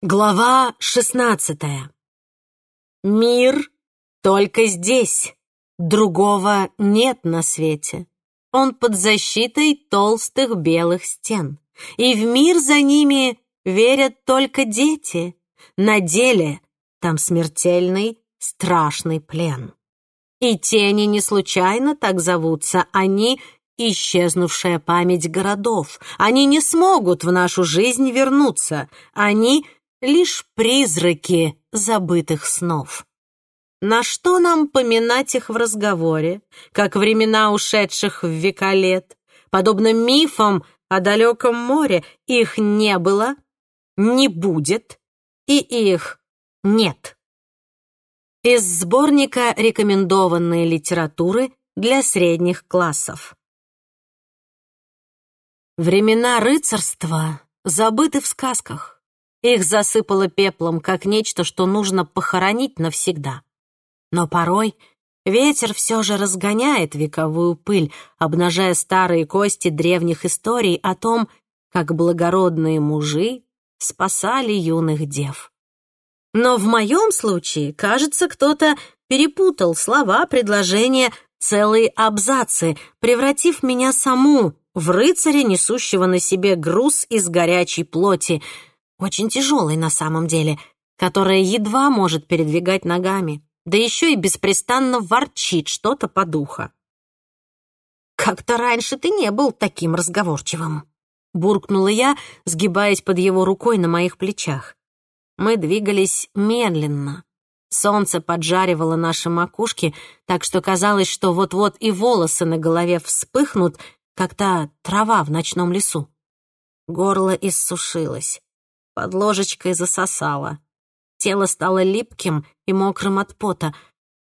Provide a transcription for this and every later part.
Глава шестнадцатая. Мир только здесь, другого нет на свете. Он под защитой толстых белых стен, и в мир за ними верят только дети. На деле там смертельный, страшный плен. И тени не случайно так зовутся, они — исчезнувшая память городов. Они не смогут в нашу жизнь вернуться, они — лишь призраки забытых снов. На что нам поминать их в разговоре, как времена ушедших в века лет? Подобно мифам о далеком море, их не было, не будет, и их нет. Из сборника рекомендованной литературы для средних классов. Времена рыцарства забыты в сказках. Их засыпало пеплом, как нечто, что нужно похоронить навсегда. Но порой ветер все же разгоняет вековую пыль, обнажая старые кости древних историй о том, как благородные мужи спасали юных дев. Но в моем случае, кажется, кто-то перепутал слова, предложения, целые абзацы, превратив меня саму в рыцаря, несущего на себе груз из горячей плоти — очень тяжелой на самом деле, которая едва может передвигать ногами, да еще и беспрестанно ворчит что-то по духу. «Как-то раньше ты не был таким разговорчивым», — буркнула я, сгибаясь под его рукой на моих плечах. Мы двигались медленно. Солнце поджаривало наши макушки, так что казалось, что вот-вот и волосы на голове вспыхнут, как та трава в ночном лесу. Горло иссушилось под ложечкой засосало. Тело стало липким и мокрым от пота,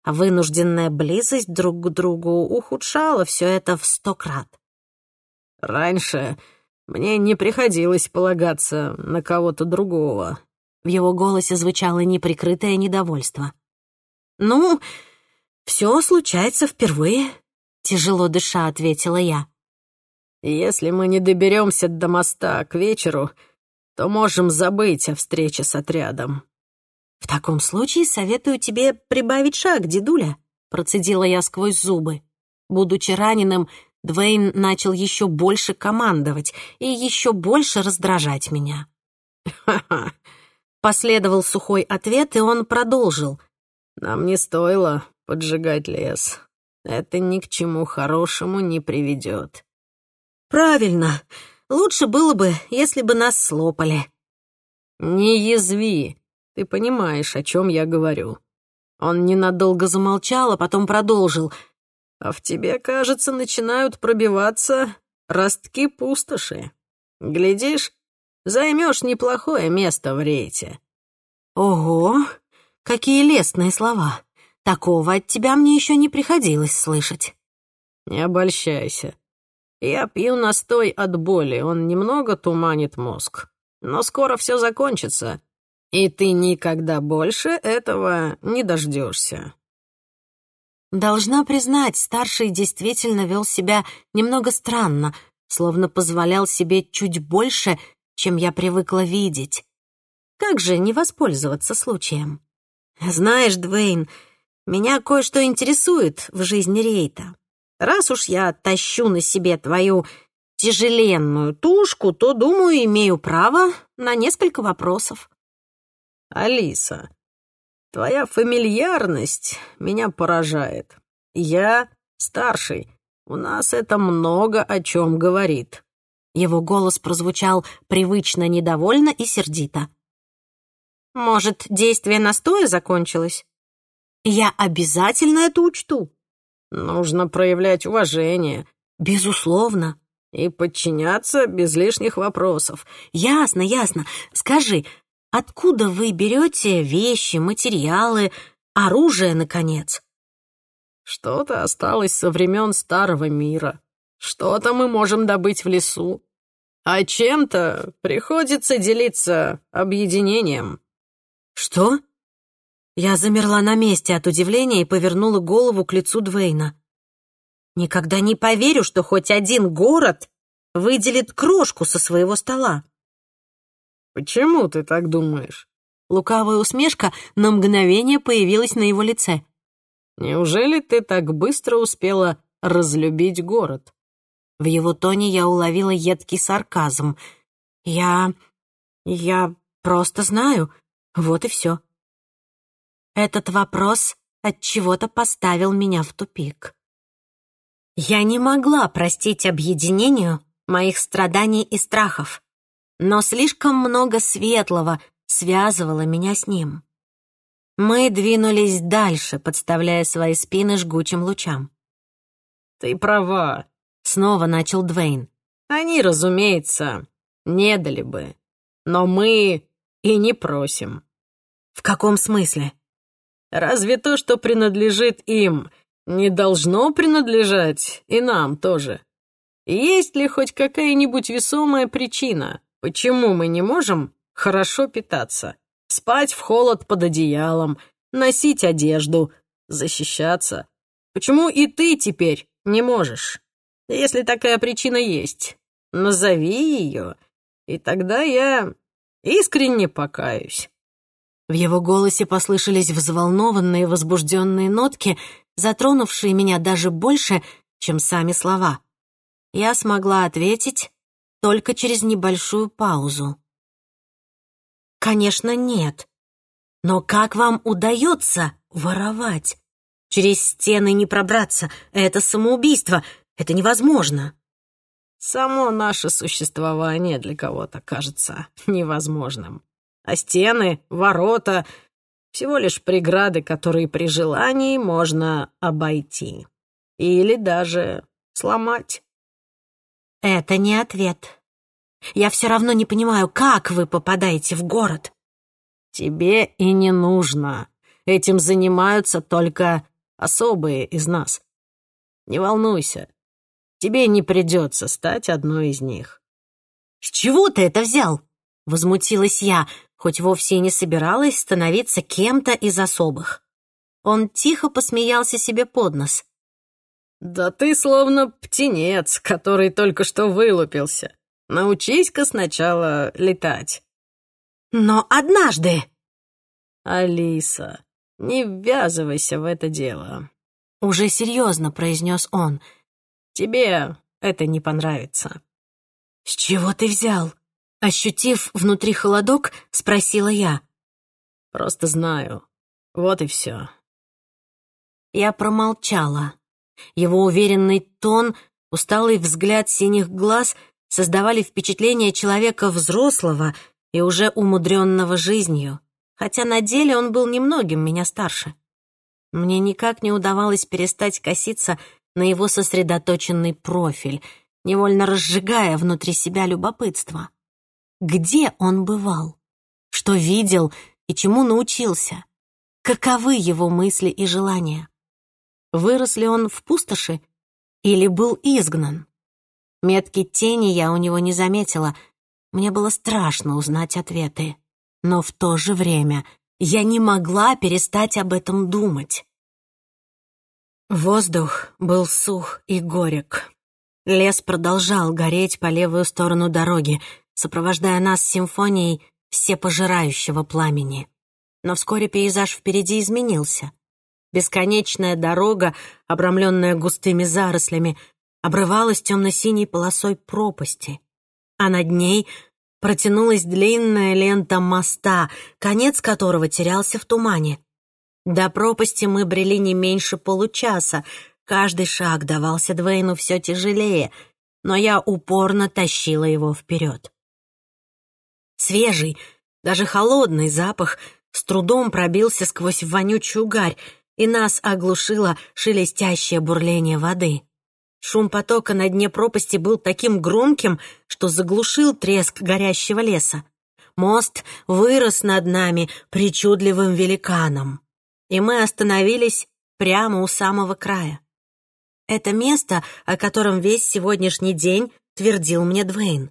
а вынужденная близость друг к другу ухудшала все это в сто крат. «Раньше мне не приходилось полагаться на кого-то другого». В его голосе звучало неприкрытое недовольство. «Ну, все случается впервые», — тяжело дыша ответила я. «Если мы не доберемся до моста к вечеру, то можем забыть о встрече с отрядом». «В таком случае советую тебе прибавить шаг, дедуля», — процедила я сквозь зубы. Будучи раненым, Двейн начал еще больше командовать и еще больше раздражать меня. «Ха-ха!» Последовал сухой ответ, и он продолжил. «Нам не стоило поджигать лес. Это ни к чему хорошему не приведет». «Правильно. Лучше было бы, если бы нас слопали». «Не язви. Ты понимаешь, о чем я говорю». Он ненадолго замолчал, а потом продолжил. «А в тебе, кажется, начинают пробиваться ростки пустоши. Глядишь, займешь неплохое место в рейте». «Ого, какие лестные слова. Такого от тебя мне еще не приходилось слышать». «Не обольщайся. Я пью настой от боли, он немного туманит мозг. Но скоро все закончится, и ты никогда больше этого не дождешься. Должна признать, старший действительно вел себя немного странно, словно позволял себе чуть больше, чем я привыкла видеть. Как же не воспользоваться случаем? Знаешь, Двейн, меня кое-что интересует в жизни Рейта. Раз уж я тащу на себе твою тяжеленную тушку, то, думаю, имею право на несколько вопросов. Алиса, твоя фамильярность меня поражает. Я старший, у нас это много о чем говорит. Его голос прозвучал привычно недовольно и сердито. «Может, действие настоя закончилось? Я обязательно это учту. Нужно проявлять уважение. Безусловно. И подчиняться без лишних вопросов. Ясно, ясно. Скажи, откуда вы берете вещи, материалы, оружие, наконец? Что-то осталось со времен Старого мира. Что-то мы можем добыть в лесу. А чем-то приходится делиться объединением. Что? Я замерла на месте от удивления и повернула голову к лицу Двейна. Никогда не поверю, что хоть один город выделит крошку со своего стола. Почему ты так думаешь?» Лукавая усмешка на мгновение появилась на его лице. «Неужели ты так быстро успела разлюбить город?» В его тоне я уловила едкий сарказм. «Я... я просто знаю. Вот и все». Этот вопрос от чего то поставил меня в тупик. Я не могла простить объединению моих страданий и страхов, но слишком много светлого связывало меня с ним. Мы двинулись дальше, подставляя свои спины жгучим лучам. «Ты права», — снова начал Двейн. «Они, разумеется, не дали бы. Но мы и не просим». «В каком смысле?» «Разве то, что принадлежит им, не должно принадлежать и нам тоже? Есть ли хоть какая-нибудь весомая причина, почему мы не можем хорошо питаться, спать в холод под одеялом, носить одежду, защищаться. Почему и ты теперь не можешь? Если такая причина есть, назови ее, и тогда я искренне покаюсь». В его голосе послышались взволнованные, возбужденные нотки, затронувшие меня даже больше, чем сами слова. Я смогла ответить только через небольшую паузу. Конечно, нет. Но как вам удается воровать? Через стены не пробраться. Это самоубийство. Это невозможно. Само наше существование для кого-то кажется невозможным. А стены, ворота — всего лишь преграды, которые при желании можно обойти. Или даже сломать. Это не ответ. Я все равно не понимаю, как вы попадаете в город. Тебе и не нужно. Этим занимаются только особые из нас. Не волнуйся. Тебе не придется стать одной из них. С чего ты это взял? Возмутилась я, хоть вовсе и не собиралась становиться кем-то из особых. Он тихо посмеялся себе под нос. «Да ты словно птенец, который только что вылупился. Научись-ка сначала летать». «Но однажды...» «Алиса, не ввязывайся в это дело», — уже серьезно произнес он. «Тебе это не понравится». «С чего ты взял?» Ощутив внутри холодок, спросила я. «Просто знаю. Вот и все». Я промолчала. Его уверенный тон, усталый взгляд синих глаз — создавали впечатление человека взрослого и уже умудренного жизнью, хотя на деле он был немногим меня старше. Мне никак не удавалось перестать коситься на его сосредоточенный профиль, невольно разжигая внутри себя любопытство. Где он бывал? Что видел и чему научился? Каковы его мысли и желания? Вырос ли он в пустоши или был изгнан? Метки тени я у него не заметила. Мне было страшно узнать ответы. Но в то же время я не могла перестать об этом думать. Воздух был сух и горек. Лес продолжал гореть по левую сторону дороги, сопровождая нас симфонией всепожирающего пламени. Но вскоре пейзаж впереди изменился. Бесконечная дорога, обрамленная густыми зарослями, обрывалась темно-синей полосой пропасти, а над ней протянулась длинная лента моста, конец которого терялся в тумане. До пропасти мы брели не меньше получаса, каждый шаг давался Двейну все тяжелее, но я упорно тащила его вперед. Свежий, даже холодный запах с трудом пробился сквозь вонючую гарь, и нас оглушило шелестящее бурление воды. Шум потока на дне пропасти был таким громким, что заглушил треск горящего леса. Мост вырос над нами причудливым великаном, и мы остановились прямо у самого края. Это место, о котором весь сегодняшний день твердил мне Двейн.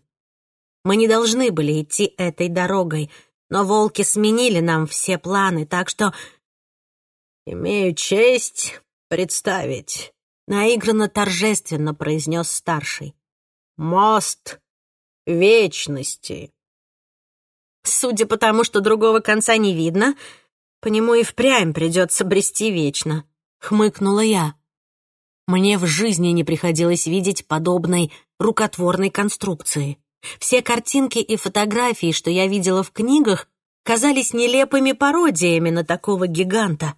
Мы не должны были идти этой дорогой, но волки сменили нам все планы, так что... «Имею честь представить наигранно торжественно произнес старший. «Мост вечности!» Судя по тому, что другого конца не видно, по нему и впрямь придется брести вечно», — хмыкнула я. Мне в жизни не приходилось видеть подобной рукотворной конструкции. Все картинки и фотографии, что я видела в книгах, казались нелепыми пародиями на такого гиганта.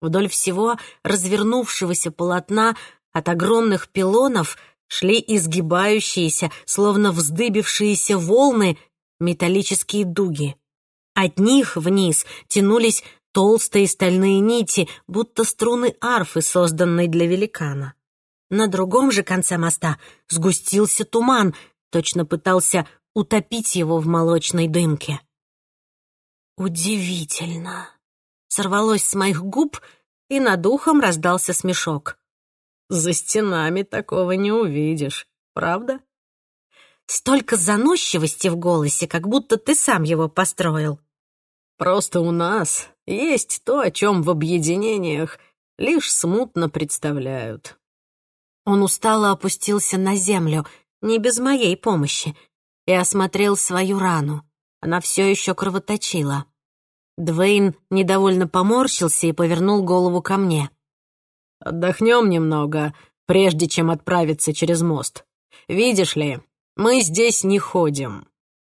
Вдоль всего развернувшегося полотна от огромных пилонов шли изгибающиеся, словно вздыбившиеся волны, металлические дуги. От них вниз тянулись толстые стальные нити, будто струны арфы, созданной для великана. На другом же конце моста сгустился туман, точно пытался утопить его в молочной дымке. «Удивительно!» Сорвалось с моих губ, и над ухом раздался смешок. «За стенами такого не увидишь, правда?» Столько заносчивости в голосе, как будто ты сам его построил. «Просто у нас есть то, о чем в объединениях лишь смутно представляют». Он устало опустился на землю, не без моей помощи, и осмотрел свою рану. Она все еще кровоточила. Двейн недовольно поморщился и повернул голову ко мне. «Отдохнем немного, прежде чем отправиться через мост. Видишь ли, мы здесь не ходим.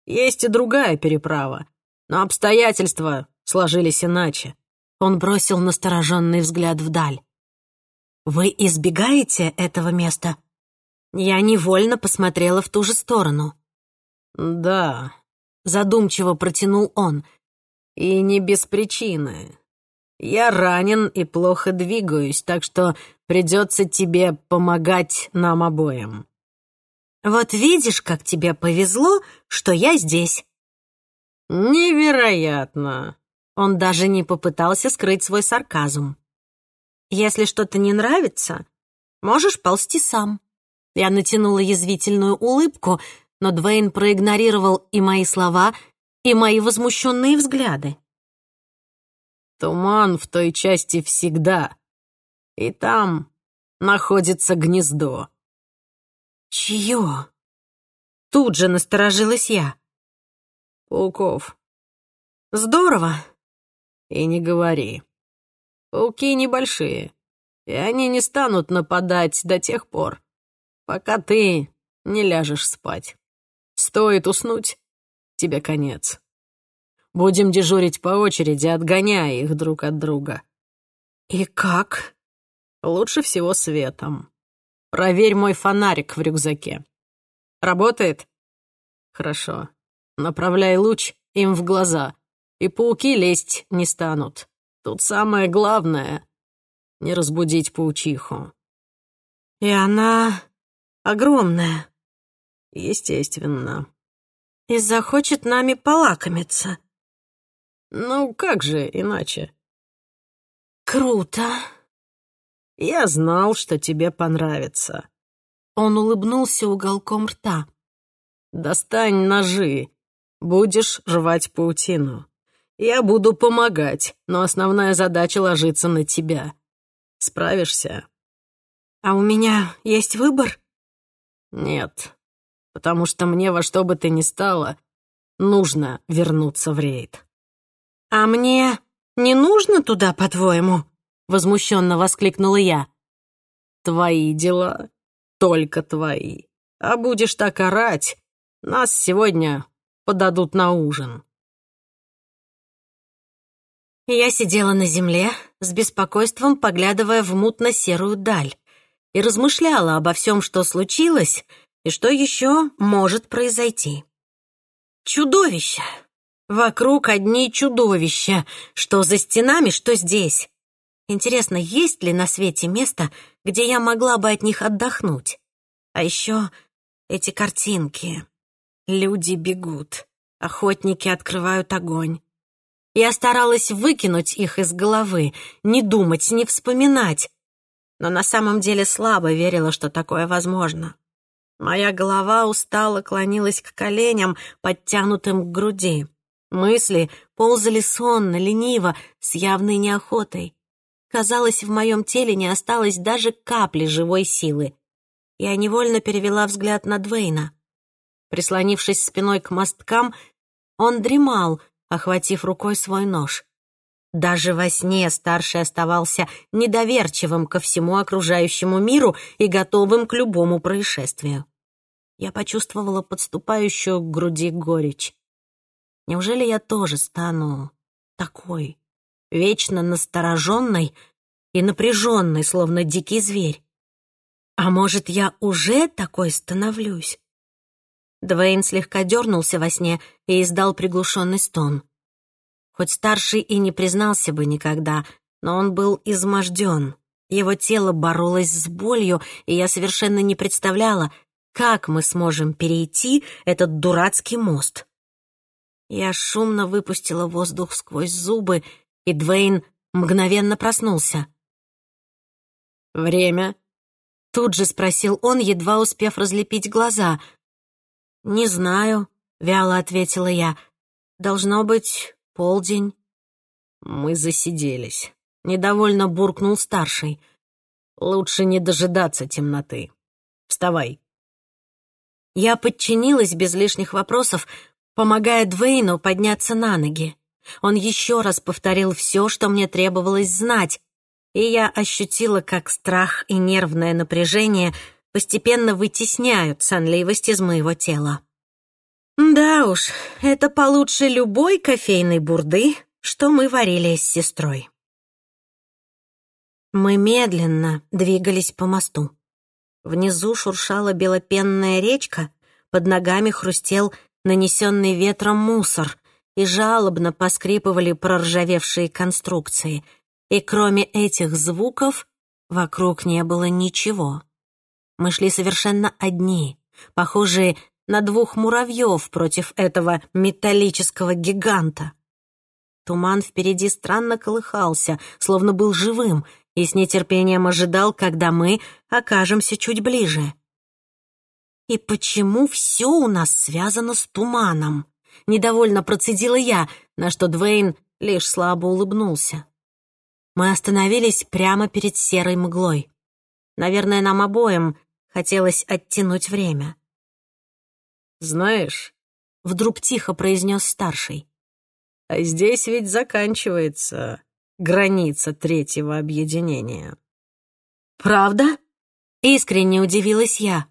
Есть и другая переправа, но обстоятельства сложились иначе». Он бросил настороженный взгляд вдаль. «Вы избегаете этого места?» Я невольно посмотрела в ту же сторону. «Да», — задумчиво протянул он. «И не без причины. Я ранен и плохо двигаюсь, так что придется тебе помогать нам обоим». «Вот видишь, как тебе повезло, что я здесь». «Невероятно!» Он даже не попытался скрыть свой сарказм. «Если что-то не нравится, можешь ползти сам». Я натянула язвительную улыбку, но Двейн проигнорировал и мои слова, и мои возмущенные взгляды. «Туман в той части всегда, и там находится гнездо». «Чье?» Тут же насторожилась я. «Пауков». «Здорово». «И не говори. Пауки небольшие, и они не станут нападать до тех пор, пока ты не ляжешь спать. Стоит уснуть, тебе конец. Будем дежурить по очереди, отгоняя их друг от друга. И как? Лучше всего светом. Проверь мой фонарик в рюкзаке. Работает? Хорошо. Направляй луч им в глаза, и пауки лезть не станут. Тут самое главное — не разбудить паучиху. И она огромная. Естественно. И захочет нами полакомиться. Ну, как же иначе? Круто. Я знал, что тебе понравится. Он улыбнулся уголком рта. Достань ножи. Будешь рвать паутину. Я буду помогать, но основная задача ложится на тебя. Справишься? А у меня есть выбор? Нет, потому что мне во что бы ты ни стало, нужно вернуться в рейд. А мне не нужно туда, по-твоему? Возмущенно воскликнула я. Твои дела, только твои. А будешь так орать, нас сегодня подадут на ужин. Я сидела на земле, с беспокойством поглядывая в мутно-серую даль и размышляла обо всем, что случилось и что еще может произойти. Чудовища! Вокруг одни чудовища, что за стенами, что здесь. Интересно, есть ли на свете место, где я могла бы от них отдохнуть? А еще эти картинки. Люди бегут, охотники открывают огонь. Я старалась выкинуть их из головы, не думать, не вспоминать, но на самом деле слабо верила, что такое возможно. Моя голова устало клонилась к коленям, подтянутым к груди. Мысли ползали сонно, лениво, с явной неохотой. Казалось, в моем теле не осталось даже капли живой силы. Я невольно перевела взгляд на Двейна. Прислонившись спиной к мосткам, Он дремал, охватив рукой свой нож. Даже во сне старший оставался недоверчивым ко всему окружающему миру и готовым к любому происшествию. Я почувствовала подступающую к груди горечь. Неужели я тоже стану такой, вечно настороженной и напряженной, словно дикий зверь? А может, я уже такой становлюсь? Двейн слегка дернулся во сне и издал приглушенный стон. Хоть старший и не признался бы никогда, но он был изможден. Его тело боролось с болью, и я совершенно не представляла, как мы сможем перейти этот дурацкий мост. Я шумно выпустила воздух сквозь зубы, и Двейн мгновенно проснулся. «Время?» — тут же спросил он, едва успев разлепить глаза. «Не знаю», — вяло ответила я. «Должно быть, полдень». «Мы засиделись», — недовольно буркнул старший. «Лучше не дожидаться темноты. Вставай». Я подчинилась без лишних вопросов, помогая Двейну подняться на ноги. Он еще раз повторил все, что мне требовалось знать, и я ощутила, как страх и нервное напряжение постепенно вытесняют сонливость из моего тела. Да уж, это получше любой кофейной бурды, что мы варили с сестрой. Мы медленно двигались по мосту. Внизу шуршала белопенная речка, под ногами хрустел нанесенный ветром мусор, и жалобно поскрипывали проржавевшие конструкции. И кроме этих звуков вокруг не было ничего. Мы шли совершенно одни, похожие на двух муравьев против этого металлического гиганта. Туман впереди странно колыхался, словно был живым, и с нетерпением ожидал, когда мы окажемся чуть ближе. «И почему все у нас связано с туманом?» — недовольно процедила я, на что Двейн лишь слабо улыбнулся. Мы остановились прямо перед серой мглой. Наверное, нам обоим хотелось оттянуть время. «Знаешь», — вдруг тихо произнес старший, «а здесь ведь заканчивается граница третьего объединения». «Правда?» — искренне удивилась я.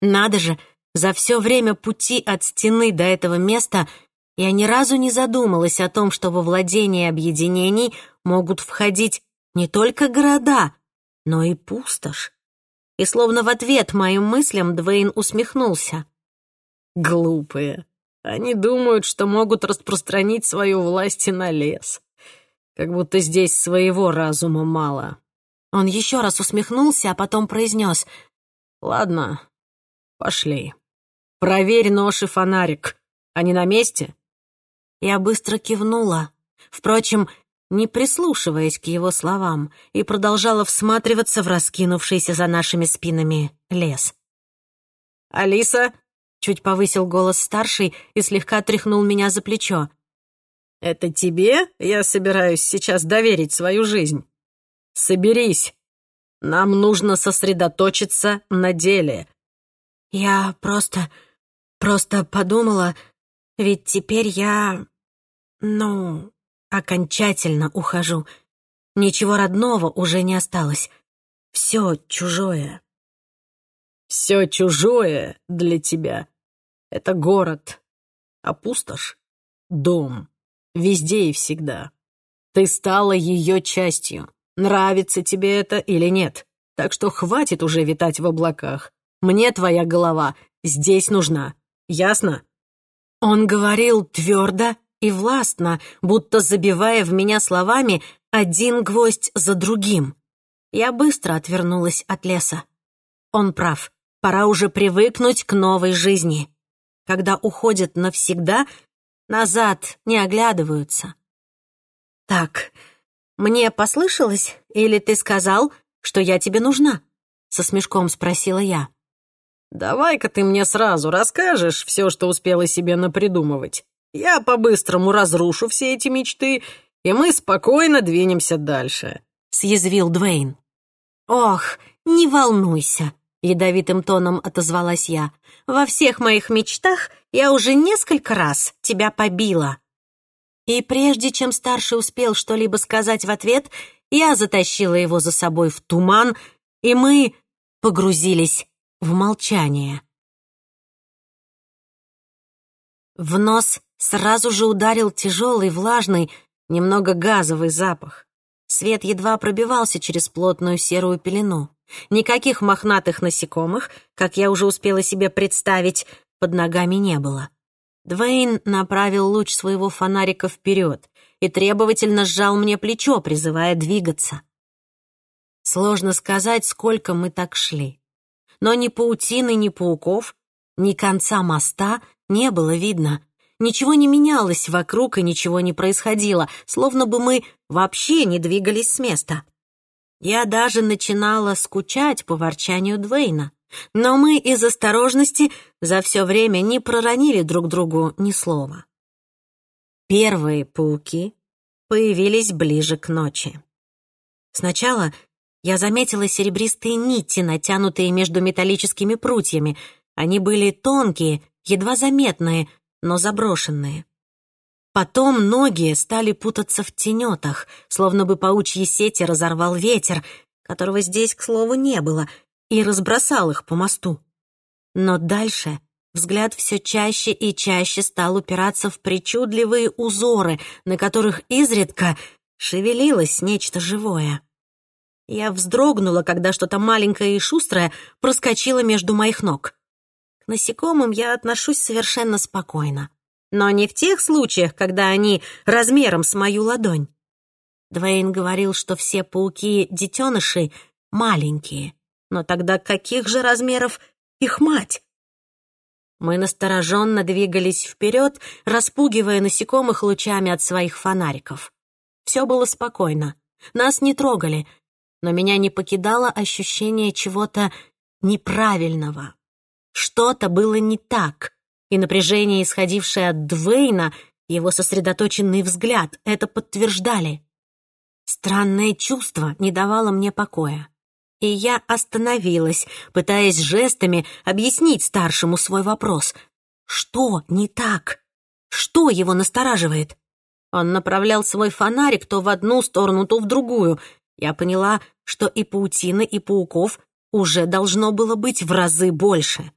«Надо же, за все время пути от стены до этого места я ни разу не задумалась о том, что во владение объединений могут входить не только города, но и пустошь. И словно в ответ моим мыслям Двейн усмехнулся. Глупые. Они думают, что могут распространить свою власть и на лес. Как будто здесь своего разума мало. Он еще раз усмехнулся, а потом произнес. «Ладно, пошли. Проверь нож и фонарик. Они на месте?» Я быстро кивнула. Впрочем, не прислушиваясь к его словам, и продолжала всматриваться в раскинувшийся за нашими спинами лес. «Алиса, Чуть повысил голос старший и слегка тряхнул меня за плечо. «Это тебе я собираюсь сейчас доверить свою жизнь? Соберись. Нам нужно сосредоточиться на деле». «Я просто... просто подумала, ведь теперь я... ну, окончательно ухожу. Ничего родного уже не осталось. Все чужое». «Все чужое для тебя это город, а пустошь — дом, везде и всегда. Ты стала ее частью, нравится тебе это или нет. Так что хватит уже витать в облаках. Мне твоя голова здесь нужна. Ясно?» Он говорил твердо и властно, будто забивая в меня словами один гвоздь за другим. Я быстро отвернулась от леса. Он прав. Пора уже привыкнуть к новой жизни когда уходят навсегда, назад не оглядываются. «Так, мне послышалось, или ты сказал, что я тебе нужна?» — со смешком спросила я. «Давай-ка ты мне сразу расскажешь все, что успела себе напридумывать. Я по-быстрому разрушу все эти мечты, и мы спокойно двинемся дальше», — съязвил Двейн. «Ох, не волнуйся», ядовитым тоном отозвалась я. «Во всех моих мечтах я уже несколько раз тебя побила». И прежде чем старший успел что-либо сказать в ответ, я затащила его за собой в туман, и мы погрузились в молчание. В нос сразу же ударил тяжелый, влажный, немного газовый запах. Свет едва пробивался через плотную серую пелену. Никаких мохнатых насекомых, как я уже успела себе представить, под ногами не было. Двейн направил луч своего фонарика вперед и требовательно сжал мне плечо, призывая двигаться. Сложно сказать, сколько мы так шли. Но ни паутины, ни пауков, ни конца моста не было видно. Ничего не менялось вокруг и ничего не происходило, словно бы мы вообще не двигались с места. Я даже начинала скучать по ворчанию Двейна. Но мы из осторожности за все время не проронили друг другу ни слова. Первые пауки появились ближе к ночи. Сначала я заметила серебристые нити, натянутые между металлическими прутьями. Они были тонкие, едва заметные, но заброшенные. Потом ноги стали путаться в тенетах, словно бы паучьи сети разорвал ветер, которого здесь, к слову, не было, и разбросал их по мосту. Но дальше взгляд все чаще и чаще стал упираться в причудливые узоры, на которых изредка шевелилось нечто живое. Я вздрогнула, когда что-то маленькое и шустрое проскочило между моих ног. К насекомым я отношусь совершенно спокойно но не в тех случаях, когда они размером с мою ладонь. Двейн говорил, что все пауки-детеныши маленькие, но тогда каких же размеров их мать? Мы настороженно двигались вперед, распугивая насекомых лучами от своих фонариков. Все было спокойно, нас не трогали, но меня не покидало ощущение чего-то неправильного. Что-то было не так и напряжение, исходившее от Двейна, его сосредоточенный взгляд, это подтверждали. Странное чувство не давало мне покоя. И я остановилась, пытаясь жестами объяснить старшему свой вопрос. Что не так? Что его настораживает? Он направлял свой фонарик то в одну сторону, то в другую. Я поняла, что и паутины, и пауков уже должно было быть в разы больше.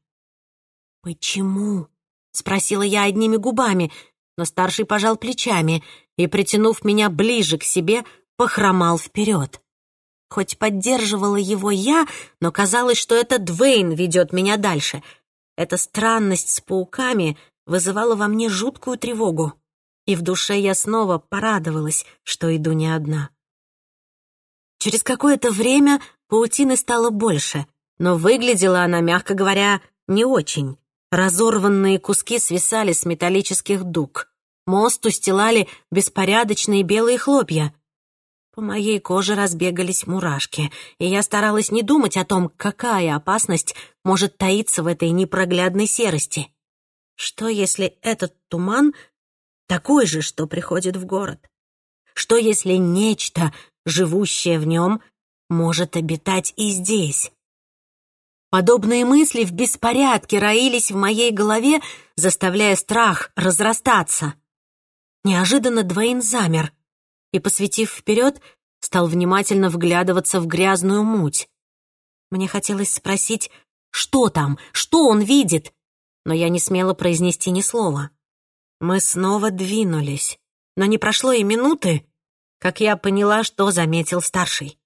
«Почему?» — спросила я одними губами, но старший пожал плечами и, притянув меня ближе к себе, похромал вперед. Хоть поддерживала его я, но казалось, что это Двейн ведет меня дальше. Эта странность с пауками вызывала во мне жуткую тревогу, и в душе я снова порадовалась, что иду не одна. Через какое-то время паутины стало больше, но выглядела она, мягко говоря, не очень. Разорванные куски свисали с металлических дуг. Мост устилали беспорядочные белые хлопья. По моей коже разбегались мурашки, и я старалась не думать о том, какая опасность может таиться в этой непроглядной серости. Что, если этот туман такой же, что приходит в город? Что, если нечто, живущее в нем, может обитать и здесь? Подобные мысли в беспорядке роились в моей голове, заставляя страх разрастаться. Неожиданно Двейн замер и, посветив вперед, стал внимательно вглядываться в грязную муть. Мне хотелось спросить, что там, что он видит, но я не смела произнести ни слова. Мы снова двинулись, но не прошло и минуты, как я поняла, что заметил старший.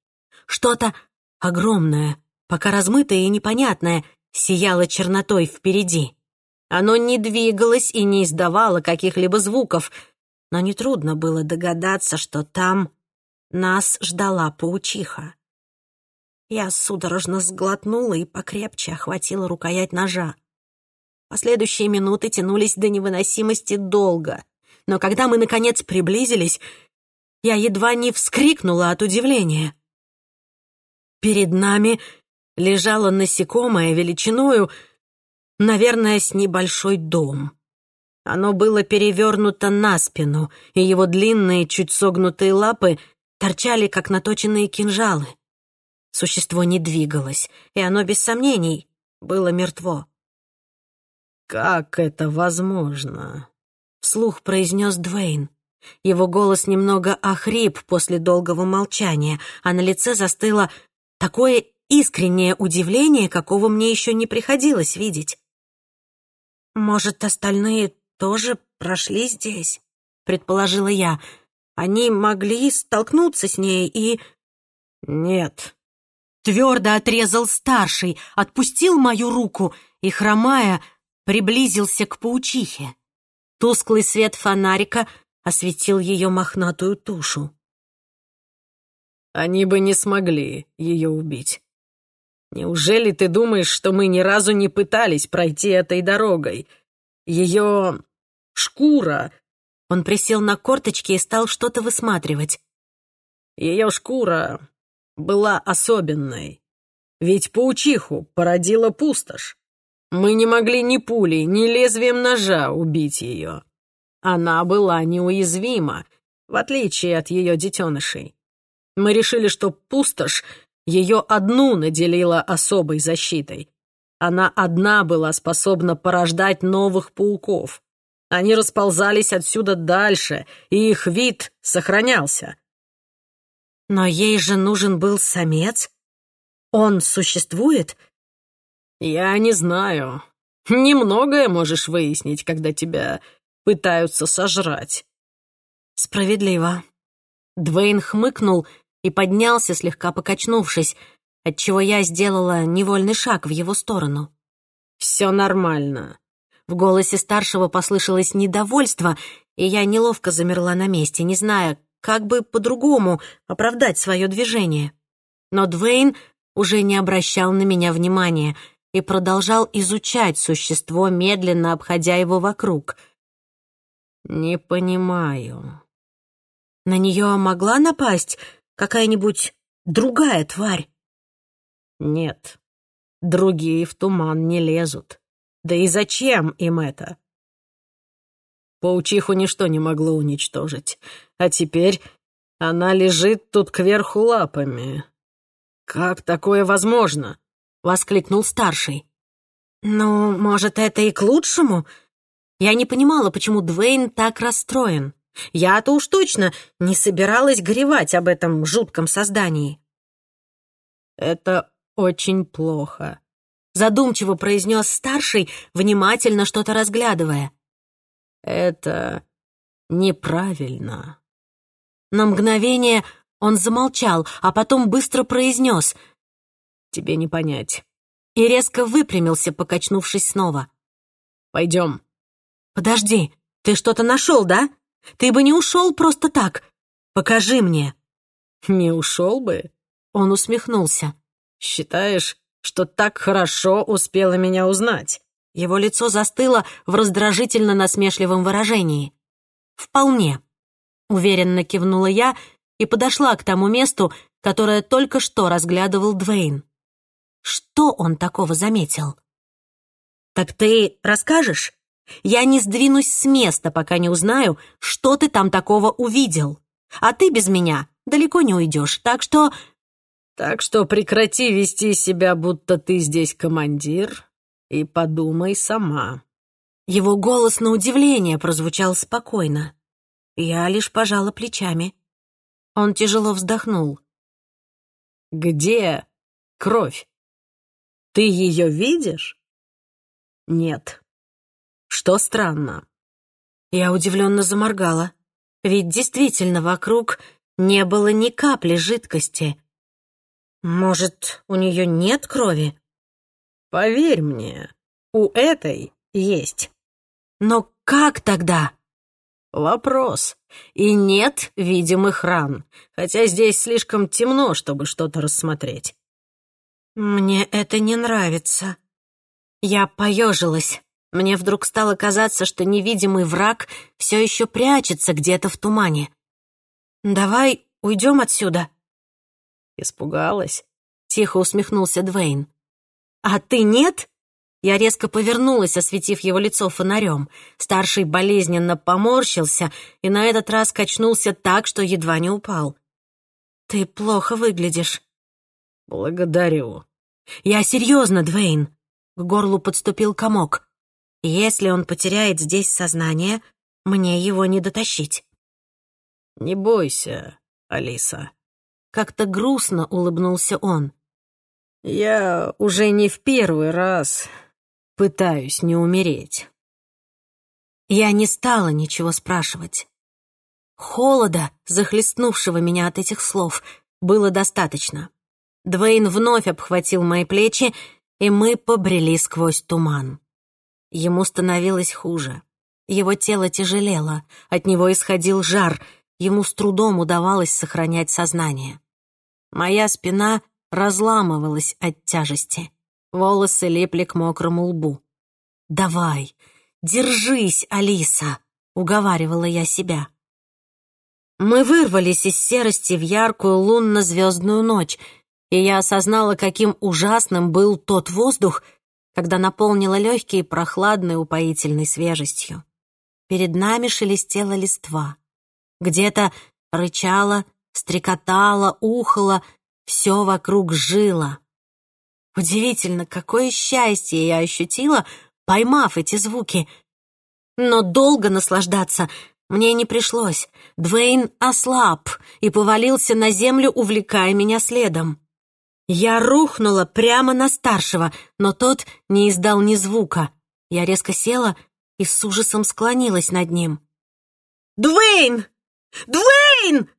Что-то огромное, пока размытое и непонятное сияло чернотой впереди. Оно не двигалось и не издавало каких-либо звуков, но нетрудно было догадаться, что там нас ждала паучиха. Я судорожно сглотнула и покрепче охватила рукоять ножа. Последующие минуты тянулись до невыносимости долго, но когда мы, наконец, приблизились, я едва не вскрикнула от удивления. Перед нами лежало насекомое величиною, наверное, с небольшой дом. Оно было перевернуто на спину, и его длинные, чуть согнутые лапы торчали, как наточенные кинжалы. Существо не двигалось, и оно, без сомнений, было мертво. «Как это возможно?» — вслух произнес Двейн. Его голос немного охрип после долгого молчания, а на лице застыло такое искреннее удивление, какого мне еще не приходилось видеть. «Может, остальные тоже прошли здесь?» — предположила я. «Они могли столкнуться с ней и...» «Нет». Твердо отрезал старший, отпустил мою руку и, хромая, приблизился к паучихе. Тусклый свет фонарика осветил ее мохнатую тушу. Они бы не смогли ее убить. Неужели ты думаешь, что мы ни разу не пытались пройти этой дорогой? Ее шкура...» Он присел на корточки и стал что-то высматривать. «Ее шкура была особенной. Ведь паучиху породила пустошь. Мы не могли ни пулей, ни лезвием ножа убить ее. Она была неуязвима, в отличие от ее детенышей. Мы решили, что пустошь ее одну наделила особой защитой. Она одна была способна порождать новых пауков. Они расползались отсюда дальше, и их вид сохранялся. Но ей же нужен был самец. Он существует? Я не знаю. Немногое можешь выяснить, когда тебя пытаются сожрать. Справедливо. Двейн хмыкнул и поднялся, слегка покачнувшись, отчего я сделала невольный шаг в его сторону. «Все нормально». В голосе старшего послышалось недовольство, и я неловко замерла на месте, не зная, как бы по-другому оправдать свое движение. Но Двейн уже не обращал на меня внимания и продолжал изучать существо, медленно обходя его вокруг. «Не понимаю». На нее могла напасть какая-нибудь другая тварь? Нет, другие в туман не лезут. Да и зачем им это? Паучиху ничто не могло уничтожить. А теперь она лежит тут кверху лапами. «Как такое возможно?» — воскликнул старший. «Ну, может, это и к лучшему?» Я не понимала, почему Двейн так расстроен. Я-то уж точно не собиралась горевать об этом жутком создании. «Это очень плохо», — задумчиво произнес старший, внимательно что-то разглядывая. «Это неправильно». На мгновение он замолчал, а потом быстро произнес «Тебе не понять». И резко выпрямился, покачнувшись снова. «Пойдем». «Подожди, ты что-то нашел, да?» Ты бы не ушел просто так. Покажи мне». «Не ушел бы?» Он усмехнулся. «Считаешь, что так хорошо успела меня узнать?» Его лицо застыло в раздражительно насмешливом выражении. «Вполне», — уверенно кивнула я и подошла к тому месту, которое только что разглядывал Двейн. Что он такого заметил? «Так ты расскажешь?» Я не сдвинусь с места, пока не узнаю, что ты там такого увидел. А ты без меня далеко не уйдешь, так что...» «Так что прекрати вести себя, будто ты здесь командир, и подумай сама». Его голос на удивление прозвучал спокойно. Я лишь пожала плечами. Он тяжело вздохнул. «Где кровь? Ты ее видишь?» «Нет, что странно. Я удивленно заморгала. Ведь действительно вокруг не было ни капли жидкости. Может, у нее нет крови? Поверь мне, у этой есть. Но как тогда? Вопрос. И нет видимых ран, хотя здесь слишком темно, чтобы что-то рассмотреть. Мне это не нравится. Я поежилась. Мне вдруг стало казаться, что невидимый враг все еще прячется где-то в тумане. «Давай уйдем отсюда». «Испугалась?» — тихо усмехнулся Двейн. «А ты нет?» Я резко повернулась, осветив его лицо фонарем. Старший болезненно поморщился и на этот раз качнулся так, что едва не упал. «Ты плохо выглядишь». «Благодарю». «Я серьезно, Двейн». К горлу подступил комок. «Если он потеряет здесь сознание, мне его не дотащить». «Не бойся, Алиса». Как-то грустно улыбнулся он. «Я уже не в первый раз пытаюсь не умереть». Я не стала ничего спрашивать. Холода, захлестнувшего меня от этих слов, было достаточно. Двейн вновь обхватил мои плечи, и мы побрели сквозь туман. Ему становилось хуже. Его тело тяжелело, от него исходил жар, ему с трудом удавалось сохранять сознание. Моя спина разламывалась от тяжести. Волосы лепли к мокрому лбу. «Давай, держись, Алиса!» — уговаривала я себя. Мы вырвались из серости в яркую лунно-звездную ночь, и я осознала, каким ужасным был тот воздух, когда наполнила легкие прохладной упоительной свежестью. Перед нами шелестела листва. Где-то рычала, стрекотала, ухала, все вокруг жило. Удивительно, какое счастье я ощутила, поймав эти звуки. Но долго наслаждаться мне не пришлось. Двейн ослаб и повалился на землю, увлекая меня следом. Я рухнула прямо на старшего, но тот не издал ни звука. Я резко села и с ужасом склонилась над ним. «Двейн! Двейн!»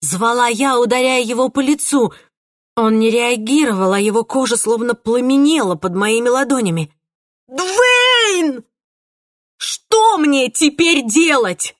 Звала я, ударяя его по лицу. Он не реагировал, а его кожа словно пламенела под моими ладонями. «Двейн! Что мне теперь делать?»